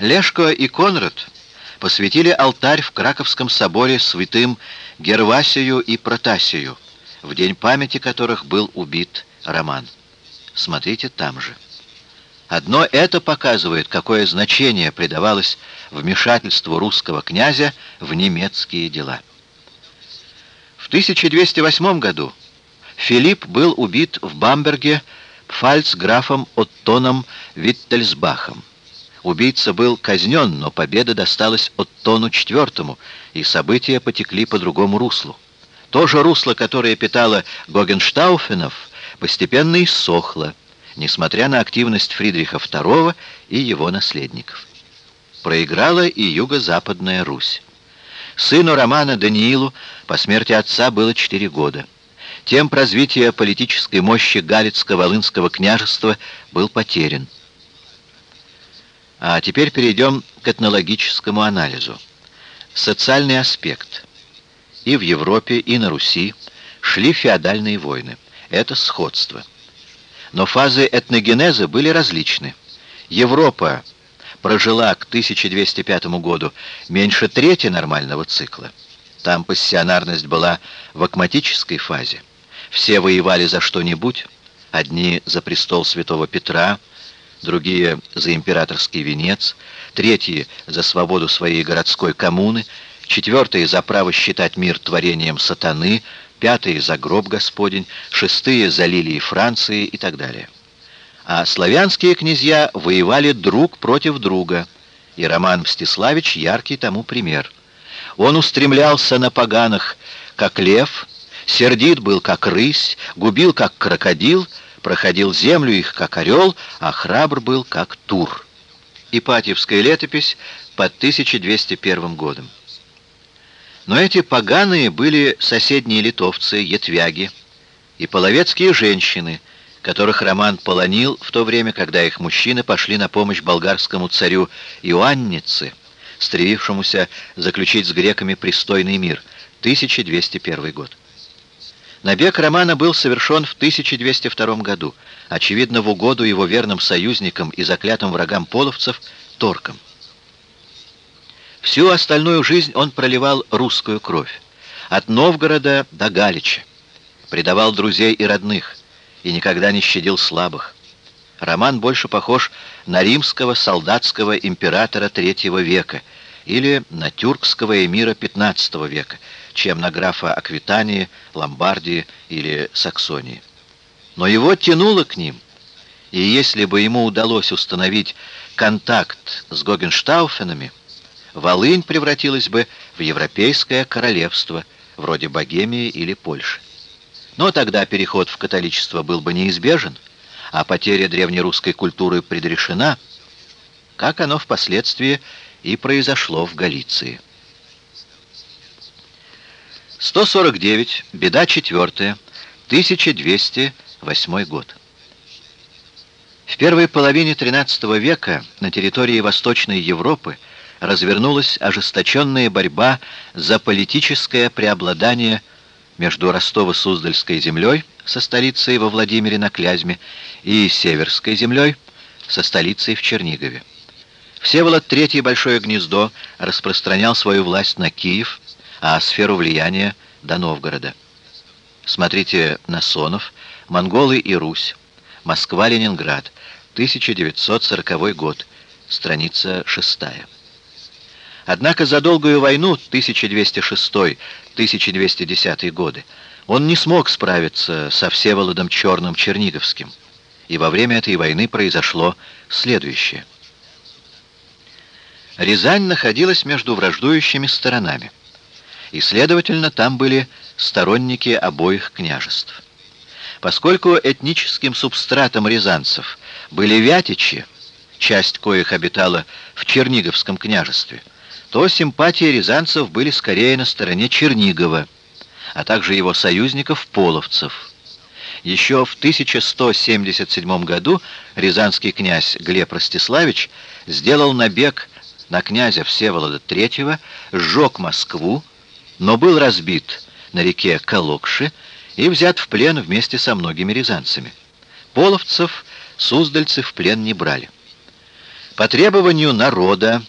Лешко и Конрад посвятили алтарь в Краковском соборе святым Гервасию и Протасию, в день памяти которых был убит Роман. Смотрите там же. Одно это показывает, какое значение придавалось вмешательству русского князя в немецкие дела. В 1208 году Филипп был убит в Бамберге пфальцграфом Оттоном Виттельсбахом. Убийца был казнен, но победа досталась Оттону IV, и события потекли по другому руслу. То же русло, которое питало Гогенштауфенов, постепенно иссохло, несмотря на активность Фридриха II и его наследников. Проиграла и юго-западная Русь. Сыну Романа Даниилу по смерти отца было 4 года. Темп развития политической мощи Галицко-Волынского княжества был потерян. А теперь перейдем к этнологическому анализу. Социальный аспект. И в Европе, и на Руси шли феодальные войны. Это сходство. Но фазы этногенеза были различны. Европа прожила к 1205 году меньше трети нормального цикла. Там пассионарность была в акматической фазе. Все воевали за что-нибудь, одни за престол святого Петра, другие за императорский венец, третьи за свободу своей городской коммуны, четвертые за право считать мир творением сатаны, пятые за гроб Господень, шестые за лилии Франции и так далее. А славянские князья воевали друг против друга, и Роман Мстиславич яркий тому пример. Он устремлялся на поганах, как лев, сердит был, как рысь, губил, как крокодил, проходил землю их, как орел, а храбр был, как тур. Ипатьевская летопись под 1201 годом. Но эти поганые были соседние литовцы, ятвяги и половецкие женщины, которых Роман полонил в то время, когда их мужчины пошли на помощь болгарскому царю Иоаннице, стремившемуся заключить с греками пристойный мир, 1201 год. Набег Романа был совершен в 1202 году, очевидно, в угоду его верным союзникам и заклятым врагам половцев – торкам. Всю остальную жизнь он проливал русскую кровь, от Новгорода до Галича, предавал друзей и родных, и никогда не щадил слабых. Роман больше похож на римского солдатского императора третьего века или на тюркского эмира XV века – чем на графа Аквитании, Ломбардии или Саксонии. Но его тянуло к ним, и если бы ему удалось установить контакт с Гогенштауфенами, Волынь превратилась бы в европейское королевство, вроде Богемии или Польши. Но тогда переход в католичество был бы неизбежен, а потеря древнерусской культуры предрешена, как оно впоследствии и произошло в Галиции. 149, беда четвертая, 1208 год. В первой половине XIII века на территории Восточной Европы развернулась ожесточенная борьба за политическое преобладание между Ростово-Суздальской землей со столицей во Владимире на Клязьме и Северской землей со столицей в Чернигове. Всеволод III Большое Гнездо распространял свою власть на Киев, а сферу влияния до Новгорода. Смотрите Насонов, «Монголы и Русь», Москва-Ленинград, 1940 год, страница 6. Однако за долгую войну 1206-1210 годы он не смог справиться со Всеволодом Черным Черниговским, и во время этой войны произошло следующее. Рязань находилась между враждующими сторонами и, следовательно, там были сторонники обоих княжеств. Поскольку этническим субстратом рязанцев были вятичи, часть коих обитала в Черниговском княжестве, то симпатии рязанцев были скорее на стороне Чернигова, а также его союзников половцев. Еще в 1177 году рязанский князь Глеб Ростиславич сделал набег на князя Всеволода III, сжег Москву, но был разбит на реке Калокши и взят в плен вместе со многими рязанцами. Половцев суздальцы в плен не брали. По требованию народа